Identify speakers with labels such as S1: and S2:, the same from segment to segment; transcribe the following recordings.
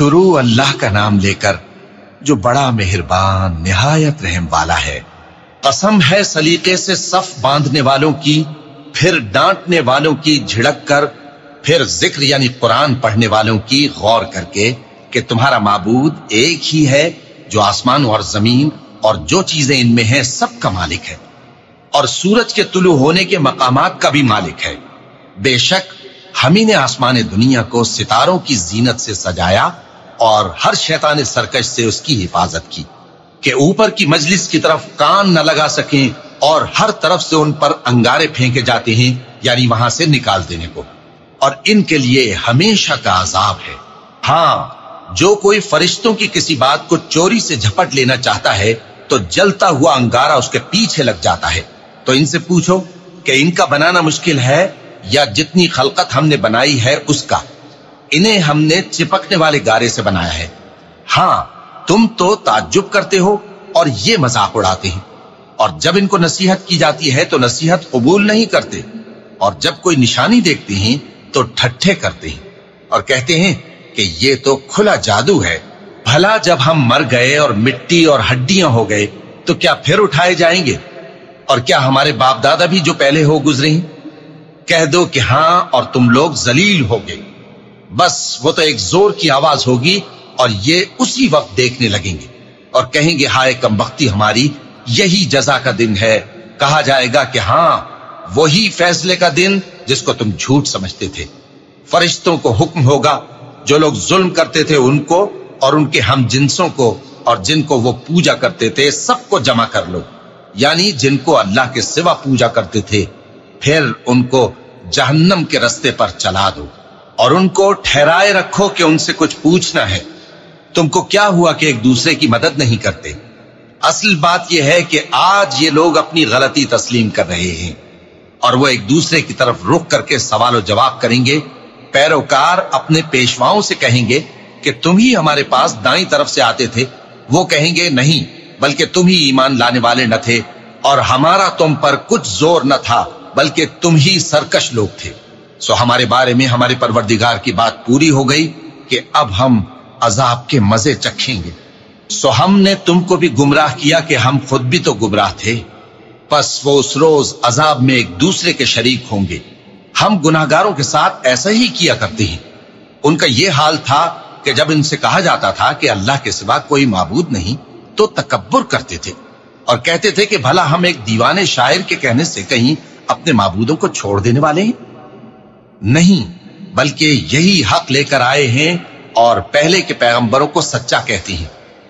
S1: شروع اللہ کا نام لے کر جو بڑا مہربان، نہایت رحم والا ہے۔ قسم ہے سلیقے سے صف باندھنے والوں کی، پھر ڈانٹنے والوں کی جھڑک کر، پھر ذکر یعنی قرآن پڑھنے والوں کی غور کر کے کہ تمہارا معبود ایک ہی ہے، جو آسمان اور زمین اور جو چیزیں ان میں ہیں سب کا مالک ہے۔ اور سورج کے طلوع ہونے کے مقامات کا بھی مالک ہے۔ بے شک ہمیں نے آسمان دنیا کو ستاروں کی زینت سے سجایا اور ہر شیطان سرکش سے اس کی حفاظت کی کہ اوپر کی مجلس کی طرف کان نہ لگا سکیں اور ہر طرف سے ان پر انگارے پھینکے جاتے ہیں یعنی وہاں سے نکال دینے کو۔ اور ان کے لیے ہمیشہ کا عذاب ہے۔ ہاں جو کوئی فرشتوں کی کسی بات کو چوری سے جھپٹ لینا چاہتا ہے، تو جلتا ہوا انگارہ اس کے پیچھے لگ جاتا ہے۔ تو ان سے پوچھو کہ ان کا بنانا مشکل ہے یا جتنی خلقت ہم نے بنائی ہے اس کا؟ انہیں ہم نے چپکنے والے گارے سے بنایا ہے۔ ہاں تم تو تعجب کرتے ہو اور یہ مذاق اڑاتے ہیں۔ اور جب ان کو نصیحت کی جاتی ہے تو نصیحت قبول نہیں کرتے۔ اور جب کوئی نشانی دیکھتے ہیں تو ٹھٹھے کرتے ہیں۔ اور کہتے ہیں کہ یہ تو کھلا جادو ہے۔ بھلا جب ہم مر گئے اور مٹی اور ہڈیاں ہو گئے تو کیا پھر اٹھائے جائیں گے؟ اور کیا ہمارے باپ دادا بھی جو پہلے ہو گزرے ہیں؟ کہہ دو کہ ہاں اور تم لوگ زلیل ہو گئے۔ بس وہ تو ایک زور کی آواز ہوگی اور یہ اسی وقت دیکھنے لگیں گے اور کہیں گے ہائے کم بختی ہماری، یہی جزا کا دن ہے۔ کہا جائے گا کہ ہاں وہی فیصلے کا دن جس کو تم جھوٹ سمجھتے تھے۔ فرشتوں کو حکم ہوگا، جو لوگ ظلم کرتے تھے ان کو اور ان کے ہم جنسوں کو اور جن کو وہ پوجا کرتے تھے، سب کو جمع کر لو۔ یعنی جن کو اللہ کے سوا پوجا کرتے تھے، پھر ان کو جہنم کے رستے پر چلا دو۔ اور ان کو ٹھہرائے رکھو کہ ان سے کچھ پوچھنا ہے۔ تم کو کیا ہوا کہ ایک دوسرے کی مدد نہیں کرتے؟ اصل بات یہ ہے کہ آج یہ لوگ اپنی غلطی تسلیم کر رہے ہیں اور وہ ایک دوسرے کی طرف رخ کر کے سوال و جواب کریں گے۔ پیروکار اپنے پیشواؤں سے کہیں گے کہ تم ہی ہمارے پاس دائیں طرف سے آتے تھے۔ وہ کہیں گے، نہیں، بلکہ تم ہی ایمان لانے والے نہ تھے اور ہمارا تم پر کچھ زور نہ تھا، بلکہ تم ہی سرکش لوگ تھے۔ سو ہمارے بارے میں ہمارے پروردگار کی بات پوری ہو گئی کہ اب ہم عذاب کے مزے چکھیں گے۔ سو ہم نے تم کو بھی گمراہ کیا کہ ہم خود بھی تو گمراہ تھے۔ پس وہ اس روز عذاب میں ایک دوسرے کے شریک ہوں گے۔ ہم گناہگاروں کے ساتھ ایسا ہی کیا کرتے ہیں۔ ان کا یہ حال تھا کہ جب ان سے کہا جاتا تھا کہ اللہ کے سوا کوئی معبود نہیں تو تکبر کرتے تھے اور کہتے تھے کہ بھلا ہم ایک دیوانے شاعر کے کہنے سے کہیں اپنے معبودوں کو چھوڑ دینے والے ہیں۔ نہیں، بلکہ یہی حق لے کر آئے ہیں اور پہلے کے پیغمبروں کو سچا کہتے ہیں۔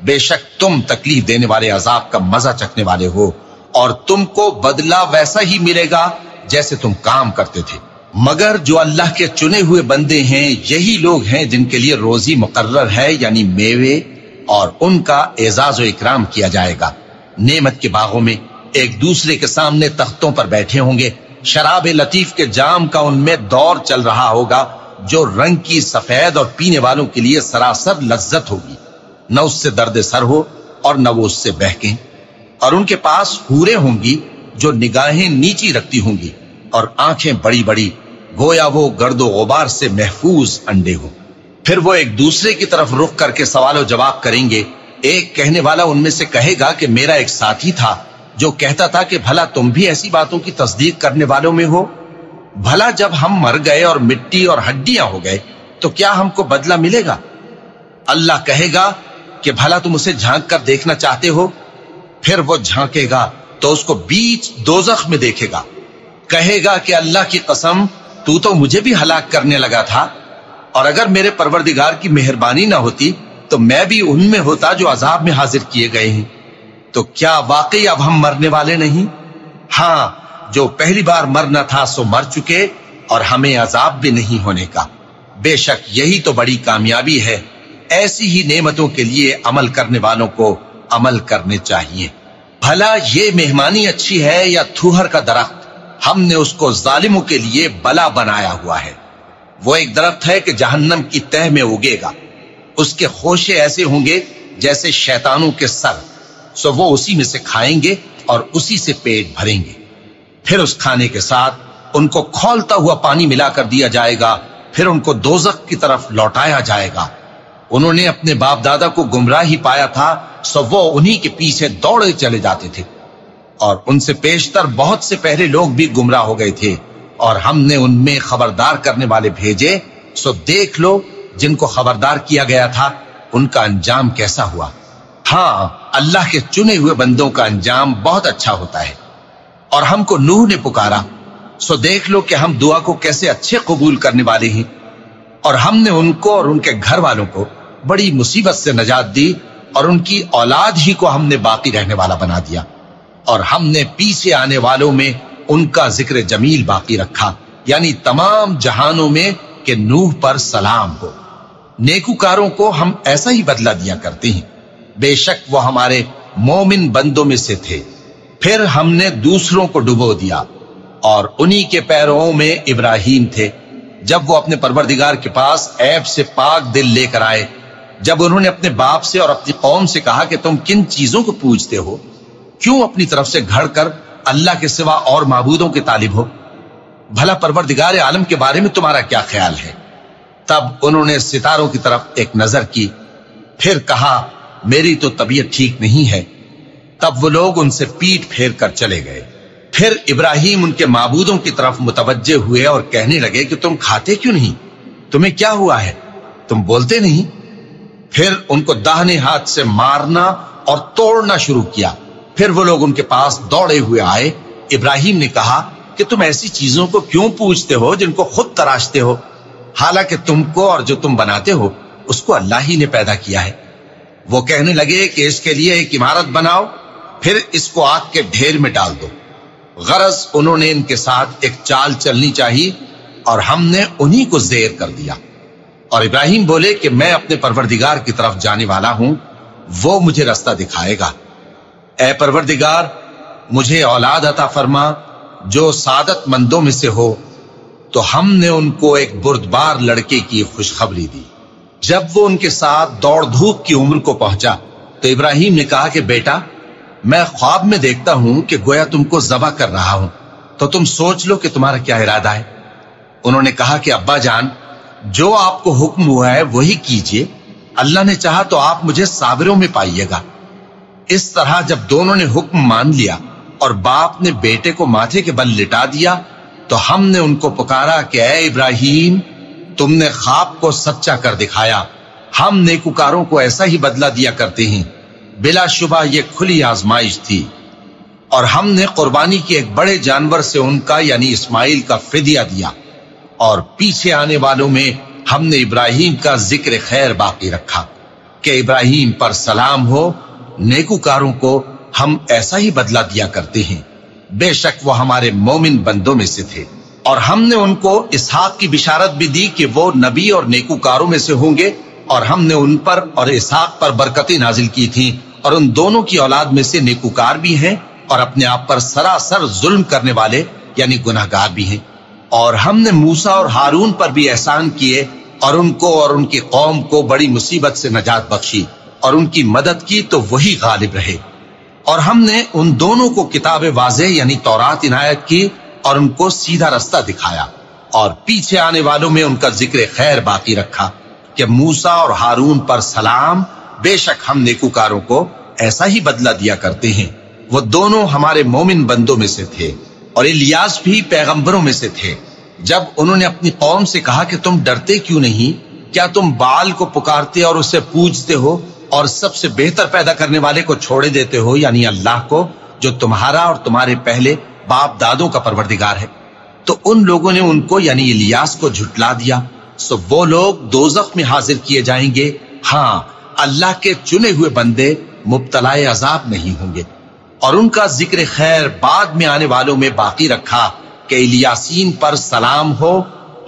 S1: بے شک تم تکلیف دینے والے عذاب کا مزہ چکنے والے ہو اور تم کو بدلہ ویسا ہی ملے گا جیسے تم کام کرتے تھے۔ مگر جو اللہ کے چنے ہوئے بندے ہیں، یہی لوگ ہیں جن کے لیے روزی مقرر ہے یعنی میوے، اور ان کا اعزاز و اکرام کیا جائے گا۔ نعمت کے باغوں میں ایک دوسرے کے سامنے تختوں پر بیٹھے ہوں گے شراب لطیف کے جام کا ان میں دور چل رہا ہوگا، جو رنگ کی سفید اور پینے والوں کے لیے سراسر لذت ہوگی۔ نہ اس سے درد سر ہو اور نہ وہ اس سے بہکیں۔ اور ان کے پاس ہورے ہوں گی جو نگاہیں نیچی رکھتی ہوں گی، اور آنکھیں بڑی بڑی، گویا وہ گرد و غبار سے محفوظ انڈے ہوں۔ پھر وہ ایک دوسرے کی طرف رخ کر کے سوال و جواب کریں گے۔ ایک کہنے والا ان میں سے کہے گا کہ میرا ایک ساتھی تھا۔ جو کہتا تھا کہ بھلا تم بھی ایسی باتوں کی تصدیق کرنے والوں میں ہو۔ بھلا جب ہم مر گئے اور مٹی اور ہڈیاں ہو گئے، تو کیا ہم کو بدلہ ملے گا؟ اللہ کہے گا کہ بھلا تم اسے جھانک کر دیکھنا چاہتے ہو، پھر وہ جھانکے گا تو اس کو بیچ دوزخ میں دیکھے گا۔ کہے گا کہ اللہ کی قسم، تو تو مجھے بھی ہلاک کرنے لگا تھا۔ اور اگر میرے پروردگار کی مہربانی نہ ہوتی، تو میں بھی ان میں ہوتا جو عذاب میں حاضر کیے گئے ہیں۔ تو کیا واقعی اب ہم مرنے والے نہیں؟ ہاں جو پہلی بار مرنا تھا سو مر چکے اور ہمیں عذاب بھی نہیں ہونے کا۔ بے شک یہی تو بڑی کامیابی ہے۔ ایسی ہی نعمتوں کے لیے عمل کرنے والوں کو عمل کرنے چاہیے۔ بھلا یہ مہمانی اچھی ہے یا تھوہر کا درخت؟ ہم نے اس کو ظالموں کے لیے بلا بنایا ہوا ہے۔ وہ ایک درخت ہے کہ جہنم کی تہ میں اگے گا۔ اس کے خوشے ایسے ہوں گے جیسے شیطانوں کے سر۔ سو وہ اسی میں سے کھائیں گے اور اسی سے پیٹ بھریں گے۔ پھر اس کھانے کے ساتھ ان کو کھولتا ہوا پانی ملا کر دیا جائے گا، پھر ان کو دوزخ کی طرف لوٹایا جائے گا۔ انہوں نے اپنے باپ دادا کو گمراہ ہی پایا تھا، سو وہ انہی کے پیچھے دوڑے چلے جاتے تھے۔ اور ان سے پیشتر بہت سے پہلے لوگ بھی گمراہ ہو گئے تھے۔ اور ہم نے ان میں خبردار کرنے والے بھیجے۔ سو دیکھ لو جن کو خبردار کیا گیا تھا، ان کا انجام کیسا ہوا۔ ہاں اللہ کے چنے ہوئے بندوں کا انجام بہت اچھا ہوتا ہے۔ اور ہم کو نوح نے پکارا۔ سو دیکھ لو کہ ہم دعا کو کیسے اچھے قبول کرنے والے ہیں۔ اور ہم نے ان کو اور ان کے گھر والوں کو بڑی مصیبت سے نجات دی اور ان کی اولاد ہی کو ہم نے باقی رہنے والا بنا دیا۔ اور ہم نے پیچھے آنے والوں میں ان کا ذکر جمیل باقی رکھا۔ یعنی تمام جہانوں میں کہ نوح پر سلام ہو۔ نیکوکاروں کو ہم ایسا ہی بدلہ دیا کرتے ہیں۔ بے شک وہ ہمارے مومن بندوں میں سے تھے۔ پھر ہم نے دوسروں کو ڈبو دیا اور انہی کے پیروں میں ابراہیم تھے۔ جب وہ اپنے پروردگار کے پاس ایب سے پاک دل لے کر آئے، جب انہوں نے اپنے باپ سے اور اپنی قوم سے کہا کہ تم کن چیزوں کو پوچھتے ہو، کیوں اپنی طرف سے گھڑ کر اللہ کے سوا اور معبودوں کے طالب ہو؟ بھلا پروردگار عالم کے بارے میں تمہارا کیا خیال ہے؟ تب انہوں نے ستاروں کی طرف ایک نظر کی، پھر کہا میری تو طبیعت ٹھیک نہیں ہے۔ تب وہ لوگ ان سے پیٹ پھیر کر چلے گئے۔ پھر ابراہیم ان کے معبودوں کی طرف متوجہ ہوئے اور کہنے لگے کہ تم کھاتے کیوں نہیں؟ تمہیں کیا ہوا ہے؟ تم بولتے نہیں؟ پھر ان کو داہنے ہاتھ سے مارنا اور توڑنا شروع کیا۔ پھر وہ لوگ ان کے پاس دوڑے ہوئے آئے۔ ابراہیم نے کہا کہ تم ایسی چیزوں کو کیوں پوچھتے ہو جن کو خود تراشتے ہو؟ حالانکہ تم کو اور جو تم بناتے ہو، اس کو اللہ ہی نے پیدا کیا ہے۔ وہ کہنے لگے کہ اس کے لیے ایک عمارت بناؤ، پھر اس کو آگ کے ڈھیر میں ڈال دو۔ غرض انہوں نے ان کے ساتھ ایک چال چلنی چاہیے اور ہم نے انہی کو زیر کر دیا۔ اور ابراہیم بولے کہ میں اپنے پروردگار کی طرف جانے والا ہوں، وہ مجھے رستہ دکھائے گا۔ اے پروردگار، مجھے اولاد عطا فرما، جو سعادت مندوں میں سے ہو، تو ہم نے ان کو ایک بردبار لڑکے کی خوشخبری دی۔ جب وہ ان کے ساتھ دوڑ دھوپ کی عمر کو پہنچا تو ابراہیم نے کہا کہ بیٹا، میں خواب میں دیکھتا ہوں کہ گویا تم کو ذبح کر رہا ہوں، تو تم سوچ لو کہ تمہارا کیا ارادہ ہے۔ انہوں نے کہا کہ، ابا جان، جو آپ کو حکم ہوا ہے وہی کیجیے۔ اللہ نے چاہا تو آپ مجھے صابروں میں پائیے گا۔ اس طرح جب دونوں نے حکم مان لیا اور باپ نے بیٹے کو ماتھے کے بل لٹا دیا، تو ہم نے ان کو پکارا کہ، اے ابراہیم تم نے خواب کو سچا کر دکھایا۔ ہم نیکوکاروں کو ایسا ہی بدلہ دیا کرتے ہیں۔ بلا شبہ یہ کھلی آزمائش تھی۔ اور ہم نے قربانی کے ایک بڑے جانور سے ان کا یعنی اسماعیل کا فدیہ دیا۔ اور پیچھے آنے والوں میں ہم نے ابراہیم کا ذکر خیر باقی رکھا۔ کہ ابراہیم پر سلام ہو، نیکوکاروں کو ہم ایسا ہی بدلہ دیا کرتے ہیں۔ بے شک وہ ہمارے مومن بندوں میں سے تھے۔ اور ہم نے ان کو اسحاق کی بشارت بھی دی کہ وہ نبی اور نیکوکاروں میں سے ہوں گے اور ہم نے ان پر اور اسحاق پر برکتیں نازل کی تھی اور ان دونوں کی اولاد میں سے نیکوکار بھی ہیں اور اپنے آپ پر سراسر ظلم کرنے والے یعنی گناہ گار بھی ہیں۔ اور ہم نے موسا اور ہارون پر بھی احسان کیے اور ان کو اور ان کی قوم کو بڑی مصیبت سے نجات بخشی اور ان کی مدد کی تو وہی غالب رہے۔ اور ہم نے ان دونوں کو کتاب واضح یعنی تورات عنایت کی اور ان کو سیدھا رستہ دکھایا اور پیچھے آنے والوں میں ان کا ذکر خیر باقی رکھا کہ موسا اور ہارون پر سلام بے شک ہم نیکوکاروں کو ایسا ہی بدلہ دیا کرتے ہیں۔ وہ دونوں ہمارے مومن بندوں میں سے تھے اور الیاس بھی پیغمبروں میں سے تھے۔ جب انہوں نے اپنی قوم سے کہا کہ تم ڈرتے کیوں نہیں؟ کیا تم بال کو پکارتے اور اسے پوجتے ہو اور سب سے بہتر پیدا کرنے والے کو چھوڑے دیتے ہو؟ یعنی اللہ کو جو تمہارا اور تمہارے پہلے باپ دادوں کا پروردگار ہے۔ تو ان لوگوں نے ان کو یعنی الیاس کو جھٹلا دیا۔ سو وہ لوگ دوزخ میں حاضر کیے جائیں گے۔ ہاں اللہ کے چنے ہوئے بندے مبتلا عذاب نہیں ہوں گے۔ اور ان کا ذکر خیر بعد میں آنے والوں میں باقی رکھا کہ الیاسین پر سلام ہو۔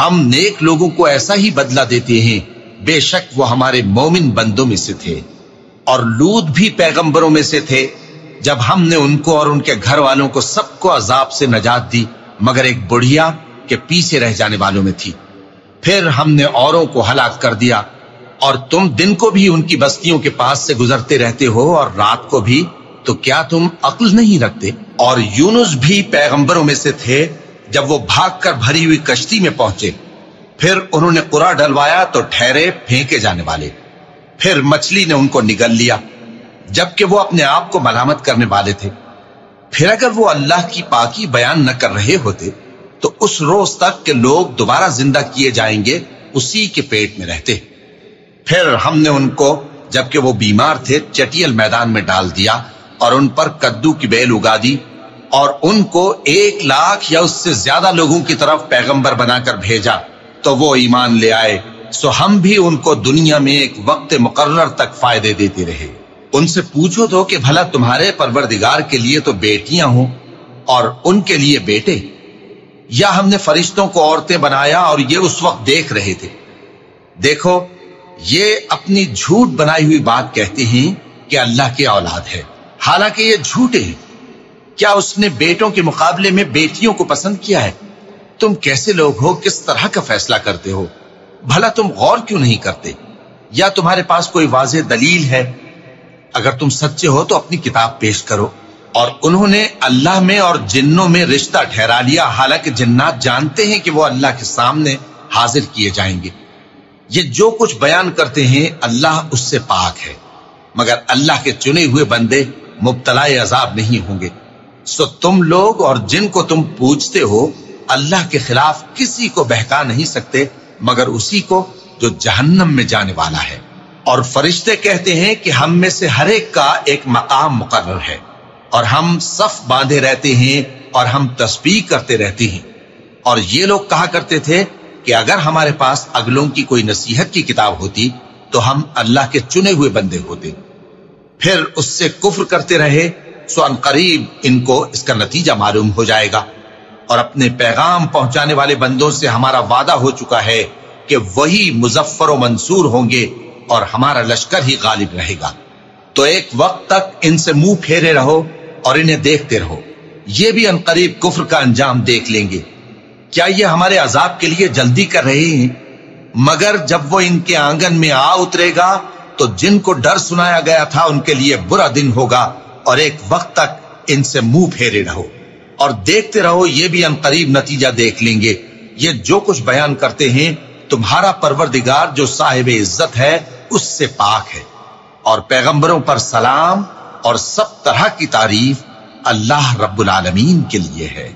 S1: ہم نیک لوگوں کو ایسا ہی بدلہ دیتے ہیں۔ بے شک وہ ہمارے مومن بندوں میں سے تھے۔ اور لود بھی پیغمبروں میں سے تھے۔ جب ہم نے ان کو اور ان کے گھر والوں کو سب کو عذاب سے نجات دی، مگر ایک بڑھیا کے پیچھے رہ جانے والوں میں تھی۔ پھر ہم نے اوروں کو ہلاک کر دیا۔ اور تم دن کو بھی ان کی بستیوں کے پاس سے گزرتے رہتے ہو اور رات کو بھی، تو کیا تم عقل نہیں رکھتے؟ اور یونس بھی پیغمبروں میں سے تھے جب وہ بھاگ کر بھری ہوئی کشتی میں پہنچے۔ پھر انہوں نے قرا ڈلوایا تو ٹھہرے پھینکے جانے والے۔ پھر مچھلی نے ان کو نگل لیا۔ جبکہ وہ اپنے آپ کو ملامت کرنے والے تھے۔ پھر اگر وہ اللہ کی پاکی بیان نہ کر رہے ہوتے، تو اس روز تک کہ لوگ دوبارہ زندہ کیے جائیں گے، اسی کے پیٹ میں رہتے۔ پھر ہم نے ان کو، جبکہ وہ بیمار تھے، چٹیل میدان میں ڈال دیا اور ان پر کدو کی بیل اگا دی اور ان کو ایک لاکھ یا اس سے زیادہ لوگوں کی طرف پیغمبر بنا کر بھیجا۔ تو وہ ایمان لے آئے، سو ہم بھی ان کو دنیا میں ایک وقت مقرر تک فائدے دیتے رہے۔ ان سے پوچھو تو کہ بھلا تمہارے پروردگار کے لیے تو بیٹیاں ہوں اور ان کے لیے بیٹے۔ یا ہم نے فرشتوں کو عورتیں بنایا اور یہ اس وقت دیکھ رہے تھے۔ دیکھو، یہ اپنی جھوٹ بنائی ہوئی بات کہتے ہیں کہ اللہ کی اولاد ہے۔ حالانکہ یہ جھوٹے ہیں۔ کیا اس نے بیٹوں کے مقابلے میں بیٹیوں کو پسند کیا ہے؟ تم کیسے لوگ ہو؟ کس طرح کا فیصلہ کرتے ہو؟ بھلا تم غور کیوں نہیں کرتے؟ یا تمہارے پاس کوئی واضح دلیل ہے اگر تم سچے ہو تو اپنی کتاب پیش کرو۔ اور انہوں نے اللہ میں اور جنوں میں رشتہ ٹھہرا لیا۔ حالانکہ جنات جانتے ہیں کہ وہ اللہ کے سامنے حاضر کیے جائیں گے۔ یہ جو کچھ بیان کرتے ہیں، اللہ اس سے پاک ہے۔ مگر اللہ کے چنے ہوئے بندے مبتلا عذاب نہیں ہوں گے۔ سو تم لوگ اور جن کو تم پوچھتے ہو، اللہ کے خلاف کسی کو بہکا نہیں سکتے، مگر اسی کو جو جہنم میں جانے والا ہے۔ اور فرشتے کہتے ہیں کہ ہم میں سے ہر ایک کا ایک مقام مقرر ہے اور ہم صف باندھے رہتے ہیں اور ہم تسبیح کرتے رہتے ہیں۔ اور یہ لوگ کہا کرتے تھے کہ اگر ہمارے پاس اگلوں کی کوئی نصیحت کی کتاب ہوتی تو ہم اللہ کے چنے ہوئے بندے ہوتے۔ پھر اس سے کفر کرتے رہے سو ان قریب ان کو اس کا نتیجہ معلوم ہو جائے گا۔ اور اپنے پیغام پہنچانے والے بندوں سے ہمارا وعدہ ہو چکا ہے کہ وہی مظفر و منصور ہوں گے اور ہمارا لشکر ہی غالب رہے گا۔ تو ایک وقت تک ان سے منہ پھیرے رہو اور انہیں دیکھتے رہو۔ یہ بھی ان قریب کفر کا انجام دیکھ لیں گے۔ کیا یہ ہمارے عذاب کے لیے جلدی کر رہے ہیں؟ مگر جب وہ ان کے آنگن میں آ اترے گا، تو جن کو ڈر سنایا گیا تھا، ان کے لیے برا دن ہوگا۔ اور ایک وقت تک ان سے منہ پھیرے رہو۔ اور دیکھتے رہو، یہ بھی ان قریب نتیجہ دیکھ لیں گے۔ یہ جو کچھ بیان کرتے ہیں، تمہارا پروردگار جو صاحب عزت ہے اس سے پاک ہے۔ اور پیغمبروں پر سلام اور سب طرح کی تعریف اللہ رب العالمین کے لیے ہے۔